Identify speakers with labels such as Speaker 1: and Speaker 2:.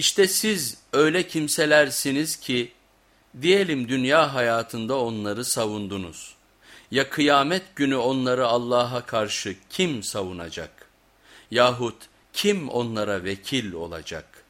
Speaker 1: İşte siz öyle kimselersiniz ki diyelim dünya hayatında onları savundunuz. Ya kıyamet günü onları Allah'a karşı kim savunacak? Yahut kim onlara vekil olacak?''